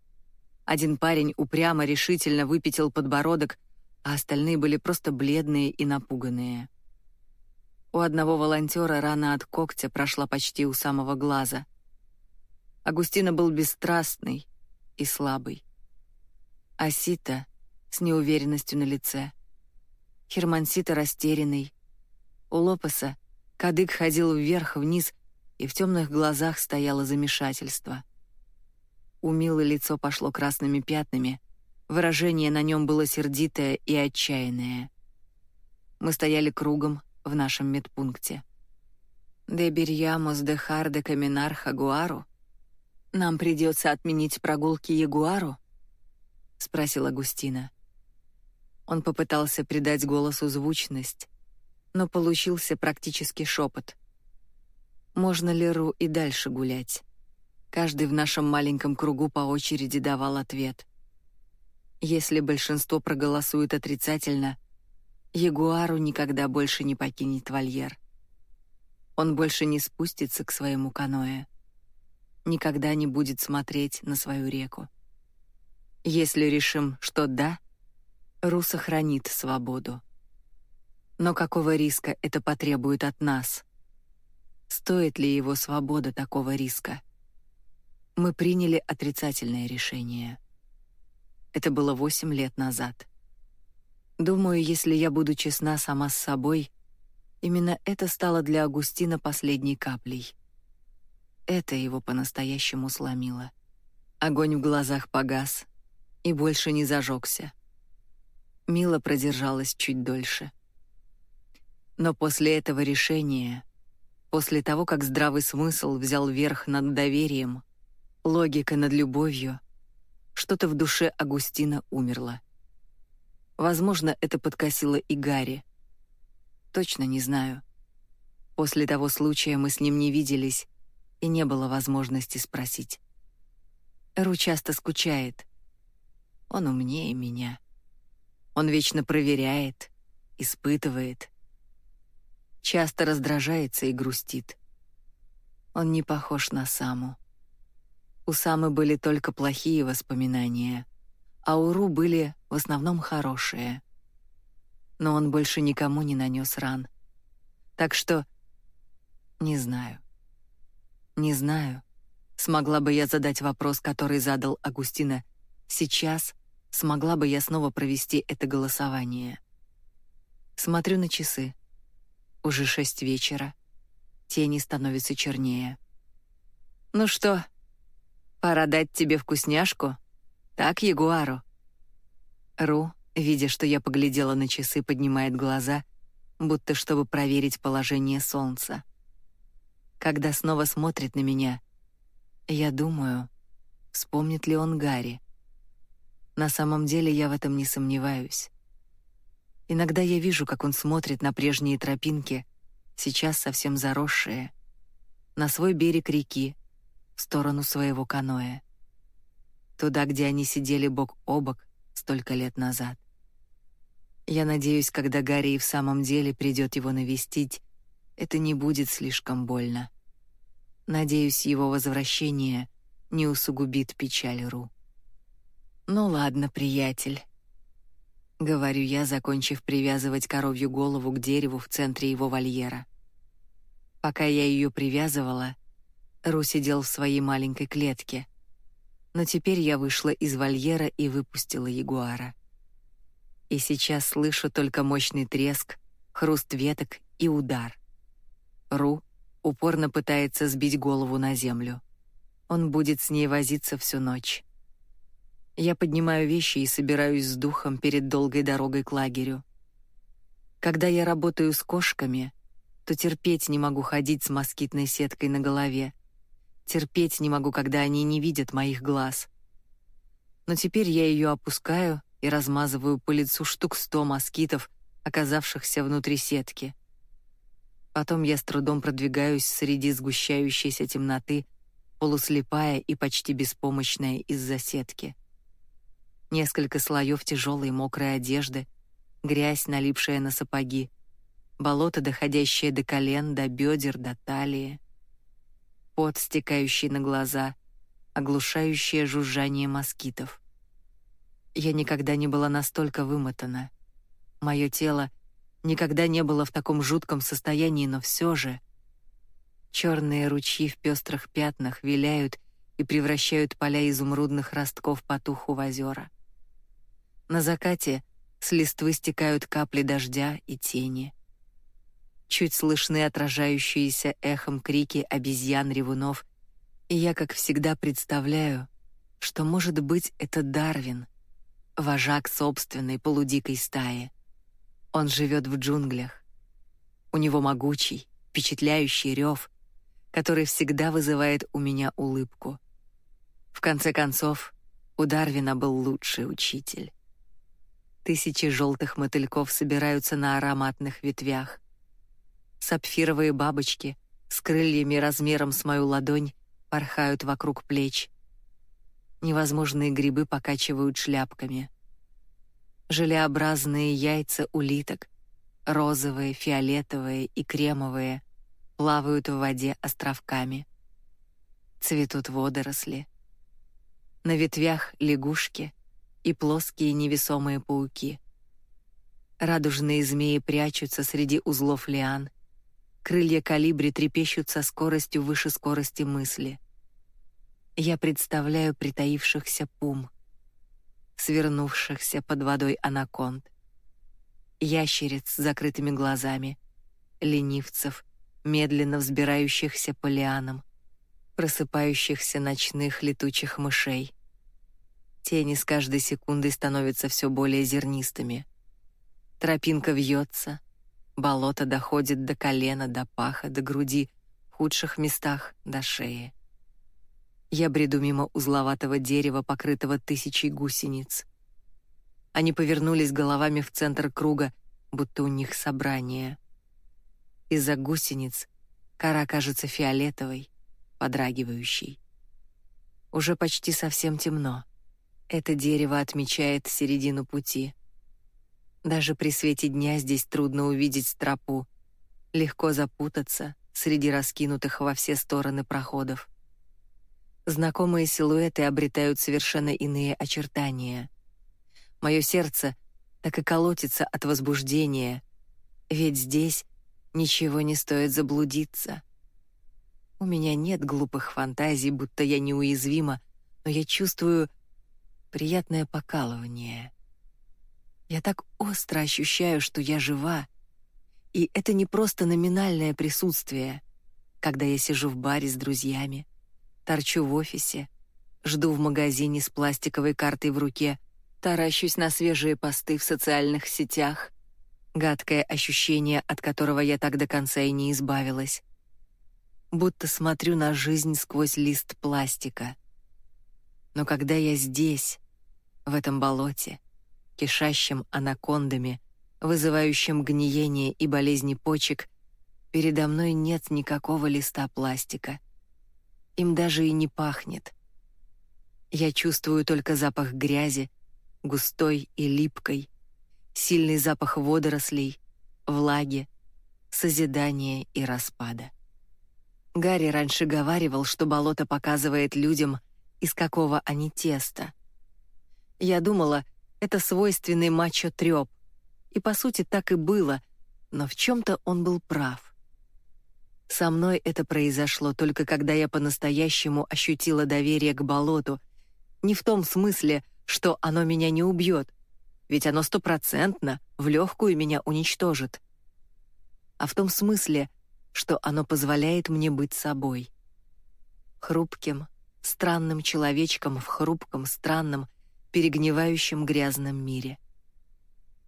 Один парень упрямо, решительно выпятил подбородок, а остальные были просто бледные и напуганные. У одного волонтера рана от когтя прошла почти у самого глаза. Агустина был бесстрастный и слабый. Асита с неуверенностью на лице. Хермансита растерянный. У Лопеса кадык ходил вверх-вниз, и в темных глазах стояло замешательство. У Милы лицо пошло красными пятнами, выражение на нем было сердитое и отчаянное. Мы стояли кругом в нашем медпункте. «Дебирьямос де харде каминар хагуару?» «Нам придется отменить прогулки Ягуару?» — спросил Агустина. Он попытался придать голосу звучность, но получился практически шепот. Можно ли Ру и дальше гулять? Каждый в нашем маленьком кругу по очереди давал ответ. Если большинство проголосует отрицательно, Ягуару никогда больше не покинет вольер. Он больше не спустится к своему каноэ. Никогда не будет смотреть на свою реку. Если решим, что да, Ру сохранит свободу. Но какого риска это потребует от нас? Стоит ли его свобода такого риска? Мы приняли отрицательное решение. Это было восемь лет назад. Думаю, если я буду честна сама с собой, именно это стало для Агустина последней каплей. Это его по-настоящему сломило. Огонь в глазах погас и больше не зажегся. Мила продержалась чуть дольше. Но после этого решения После того, как здравый смысл взял верх над доверием, логика над любовью, что-то в душе Агустина умерло. Возможно, это подкосило и Гарри. Точно не знаю. После того случая мы с ним не виделись, и не было возможности спросить. Ру часто скучает. Он умнее меня. Он вечно проверяет, испытывает — часто раздражается и грустит. Он не похож на Саму. У Самы были только плохие воспоминания, а у Ру были в основном хорошие. Но он больше никому не нанес ран. Так что... Не знаю. Не знаю, смогла бы я задать вопрос, который задал Агустина. Сейчас смогла бы я снова провести это голосование. Смотрю на часы. Уже шесть вечера. Тени становятся чернее. «Ну что, пора дать тебе вкусняшку? Так, Ягуару?» Ру, видя, что я поглядела на часы, поднимает глаза, будто чтобы проверить положение солнца. Когда снова смотрит на меня, я думаю, вспомнит ли он Гарри. На самом деле я в этом не сомневаюсь. Иногда я вижу, как он смотрит на прежние тропинки, сейчас совсем заросшие, на свой берег реки, в сторону своего каноэ. Туда, где они сидели бок о бок столько лет назад. Я надеюсь, когда Гарри в самом деле придет его навестить, это не будет слишком больно. Надеюсь, его возвращение не усугубит печаль Ру. Ну ладно, приятель. — говорю я, закончив привязывать коровью голову к дереву в центре его вольера. Пока я ее привязывала, Ру сидел в своей маленькой клетке. Но теперь я вышла из вольера и выпустила ягуара. И сейчас слышу только мощный треск, хруст веток и удар. Ру упорно пытается сбить голову на землю. Он будет с ней возиться всю ночь. Я поднимаю вещи и собираюсь с духом перед долгой дорогой к лагерю. Когда я работаю с кошками, то терпеть не могу ходить с москитной сеткой на голове. Терпеть не могу, когда они не видят моих глаз. Но теперь я ее опускаю и размазываю по лицу штук сто москитов, оказавшихся внутри сетки. Потом я с трудом продвигаюсь среди сгущающейся темноты, полуслепая и почти беспомощная из-за сетки. Несколько слоев тяжелой мокрой одежды, грязь, налипшая на сапоги, болото, доходящее до колен, до бедер, до талии, пот, стекающий на глаза, оглушающее жужжание москитов. Я никогда не была настолько вымотана. Мое тело никогда не было в таком жутком состоянии, но все же черные ручьи в пестрых пятнах виляют и превращают поля изумрудных ростков потуху в озера. На закате с листвы стекают капли дождя и тени. Чуть слышны отражающиеся эхом крики обезьян-ревунов, и я, как всегда, представляю, что, может быть, это Дарвин, вожак собственной полудикой стаи. Он живет в джунглях. У него могучий, впечатляющий рев, который всегда вызывает у меня улыбку. В конце концов, у Дарвина был лучший учитель. Тысячи желтых мотыльков собираются на ароматных ветвях. Сапфировые бабочки с крыльями размером с мою ладонь порхают вокруг плеч. Невозможные грибы покачивают шляпками желеобразные яйца улиток, розовые, фиолетовые и кремовые, плавают в воде островками. Цветут водоросли. На ветвях лягушки и плоские невесомые пауки. Радужные змеи прячутся среди узлов лиан. Крылья калибри трепещут со скоростью выше скорости мысли. Я представляю притаившихся пум — свернувшихся под водой анаконд, ящериц с закрытыми глазами, ленивцев, медленно взбирающихся по лианам, просыпающихся ночных летучих мышей. Тени с каждой секундой становятся все более зернистыми. Тропинка вьется, болото доходит до колена, до паха, до груди, в худших местах — до шеи. Я бреду мимо узловатого дерева, покрытого тысячей гусениц. Они повернулись головами в центр круга, будто у них собрание. Из-за гусениц кора кажется фиолетовой, подрагивающей. Уже почти совсем темно. Это дерево отмечает середину пути. Даже при свете дня здесь трудно увидеть тропу, легко запутаться среди раскинутых во все стороны проходов знакомые силуэты обретают совершенно иные очертания. Мое сердце так и колотится от возбуждения, ведь здесь ничего не стоит заблудиться. У меня нет глупых фантазий, будто я неуязвима, но я чувствую приятное покалывание. Я так остро ощущаю, что я жива, и это не просто номинальное присутствие, когда я сижу в баре с друзьями, Торчу в офисе, жду в магазине с пластиковой картой в руке, таращусь на свежие посты в социальных сетях. Гадкое ощущение, от которого я так до конца и не избавилась. Будто смотрю на жизнь сквозь лист пластика. Но когда я здесь, в этом болоте, кишащем анакондами, вызывающем гниение и болезни почек, передо мной нет никакого листа пластика — им даже и не пахнет. Я чувствую только запах грязи, густой и липкой, сильный запах водорослей, влаги, созидания и распада. Гарри раньше говаривал, что болото показывает людям, из какого они теста. Я думала, это свойственный мачо-трёп, и по сути так и было, но в чем то он был прав. Со мной это произошло только когда я по-настоящему ощутила доверие к болоту, не в том смысле, что оно меня не убьет, ведь оно стопроцентно в легкую меня уничтожит, а в том смысле, что оно позволяет мне быть собой. Хрупким, странным человечком в хрупком, странном, перегнивающем грязном мире.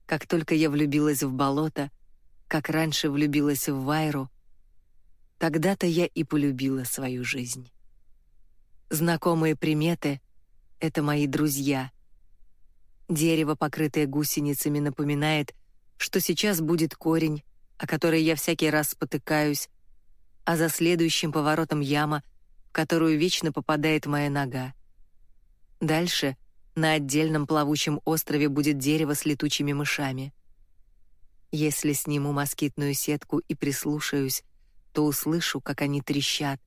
Как только я влюбилась в болото, как раньше влюбилась в Вайру, Тогда-то я и полюбила свою жизнь. Знакомые приметы — это мои друзья. Дерево, покрытое гусеницами, напоминает, что сейчас будет корень, о которой я всякий раз спотыкаюсь, а за следующим поворотом яма, в которую вечно попадает моя нога. Дальше на отдельном плавучем острове будет дерево с летучими мышами. Если сниму москитную сетку и прислушаюсь, то услышу, как они трещат,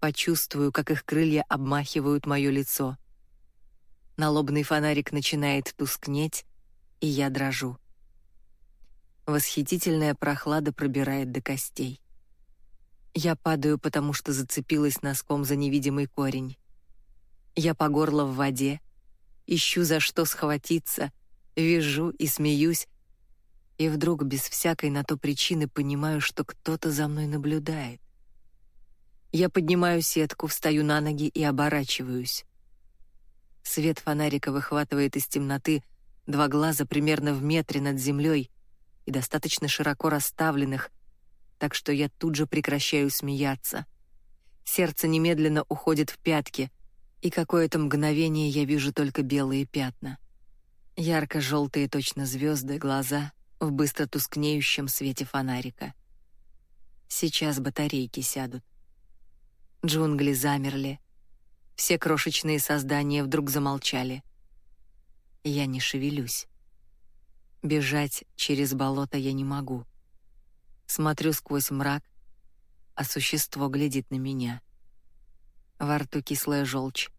почувствую, как их крылья обмахивают мое лицо. Налобный фонарик начинает тускнеть, и я дрожу. Восхитительная прохлада пробирает до костей. Я падаю, потому что зацепилась носком за невидимый корень. Я по горло в воде, ищу за что схватиться, вижу и смеюсь, и вдруг без всякой на то причины понимаю, что кто-то за мной наблюдает. Я поднимаю сетку, встаю на ноги и оборачиваюсь. Свет фонарика выхватывает из темноты два глаза примерно в метре над землей и достаточно широко расставленных, так что я тут же прекращаю смеяться. Сердце немедленно уходит в пятки, и какое-то мгновение я вижу только белые пятна. Ярко-желтые точно звезды глаза в быстро тускнеющем свете фонарика. Сейчас батарейки сядут. Джунгли замерли. Все крошечные создания вдруг замолчали. Я не шевелюсь. Бежать через болото я не могу. Смотрю сквозь мрак, а существо глядит на меня. Во рту кислая желчь.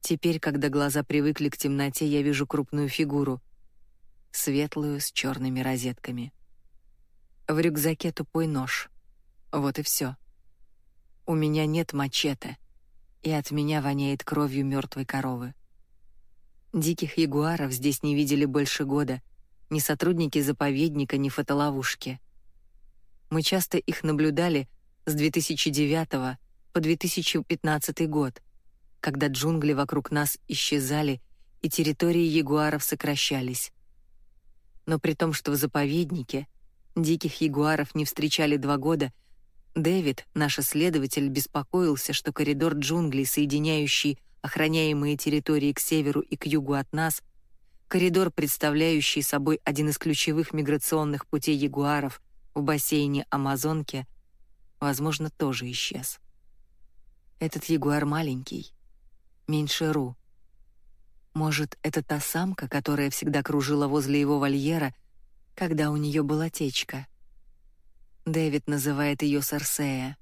Теперь, когда глаза привыкли к темноте, я вижу крупную фигуру — светлую с черными розетками. В рюкзаке тупой нож. Вот и все. У меня нет мачете, и от меня воняет кровью мертвой коровы. Диких ягуаров здесь не видели больше года, ни сотрудники заповедника, ни фотоловушки. Мы часто их наблюдали с 2009 по 2015 год, когда джунгли вокруг нас исчезали и территории ягуаров сокращались. Но при том, что в заповеднике диких ягуаров не встречали два года, Дэвид, наш исследователь, беспокоился, что коридор джунглей, соединяющий охраняемые территории к северу и к югу от нас, коридор, представляющий собой один из ключевых миграционных путей ягуаров в бассейне Амазонки, возможно, тоже исчез. Этот ягуар маленький, меньше Ру, может, это та самка, которая всегда кружила возле его вольера, когда у нее была течка. Дэвид называет ее Сарсея.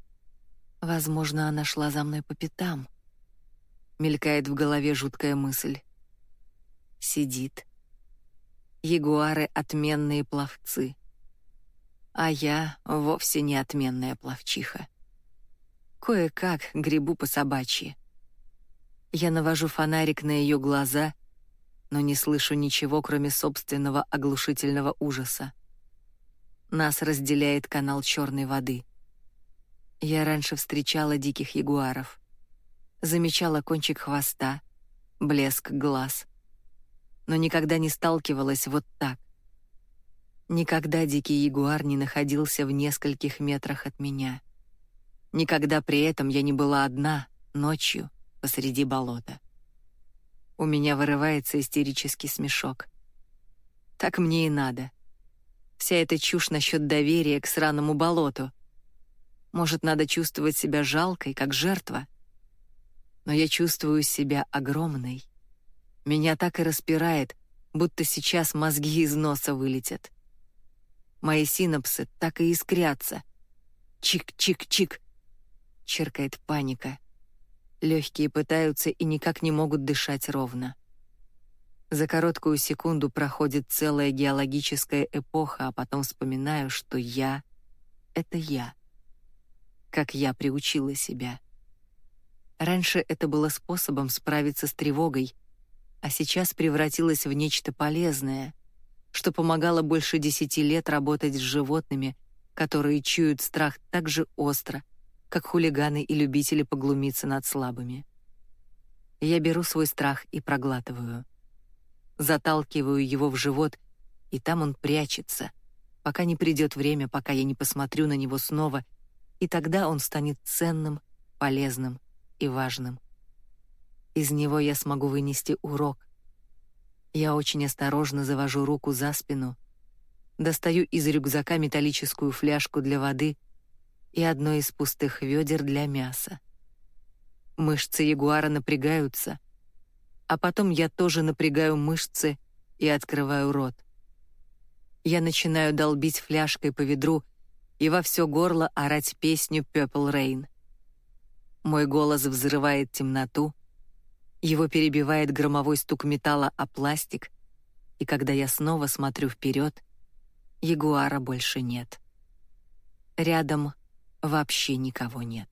Возможно, она шла за мной по пятам. Мелькает в голове жуткая мысль. Сидит. Ягуары — отменные пловцы. А я вовсе не отменная пловчиха. Кое-как грибу по собачьи. Я навожу фонарик на ее глаза, но не слышу ничего, кроме собственного оглушительного ужаса. Нас разделяет канал черной воды. Я раньше встречала диких ягуаров. Замечала кончик хвоста, блеск глаз. Но никогда не сталкивалась вот так. Никогда дикий ягуар не находился в нескольких метрах от меня. Никогда при этом я не была одна, ночью — посреди болота. У меня вырывается истерический смешок. Так мне и надо. Вся эта чушь насчет доверия к сраному болоту. Может, надо чувствовать себя жалкой, как жертва. Но я чувствую себя огромной. Меня так и распирает, будто сейчас мозги из носа вылетят. Мои синапсы так и искрятся. Чик-чик-чик. Черкает паника. Легкие пытаются и никак не могут дышать ровно. За короткую секунду проходит целая геологическая эпоха, а потом вспоминаю, что я — это я. Как я приучила себя. Раньше это было способом справиться с тревогой, а сейчас превратилось в нечто полезное, что помогало больше десяти лет работать с животными, которые чуют страх так же остро, как хулиганы и любители поглумиться над слабыми. Я беру свой страх и проглатываю. Заталкиваю его в живот, и там он прячется, пока не придет время, пока я не посмотрю на него снова, и тогда он станет ценным, полезным и важным. Из него я смогу вынести урок. Я очень осторожно завожу руку за спину, достаю из рюкзака металлическую фляжку для воды и одно из пустых ведер для мяса. Мышцы ягуара напрягаются, а потом я тоже напрягаю мышцы и открываю рот. Я начинаю долбить фляжкой по ведру и во все горло орать песню Purple Rain. Мой голос взрывает темноту, его перебивает громовой стук металла о пластик, и когда я снова смотрю вперед, ягуара больше нет. Рядом вообще никого нет.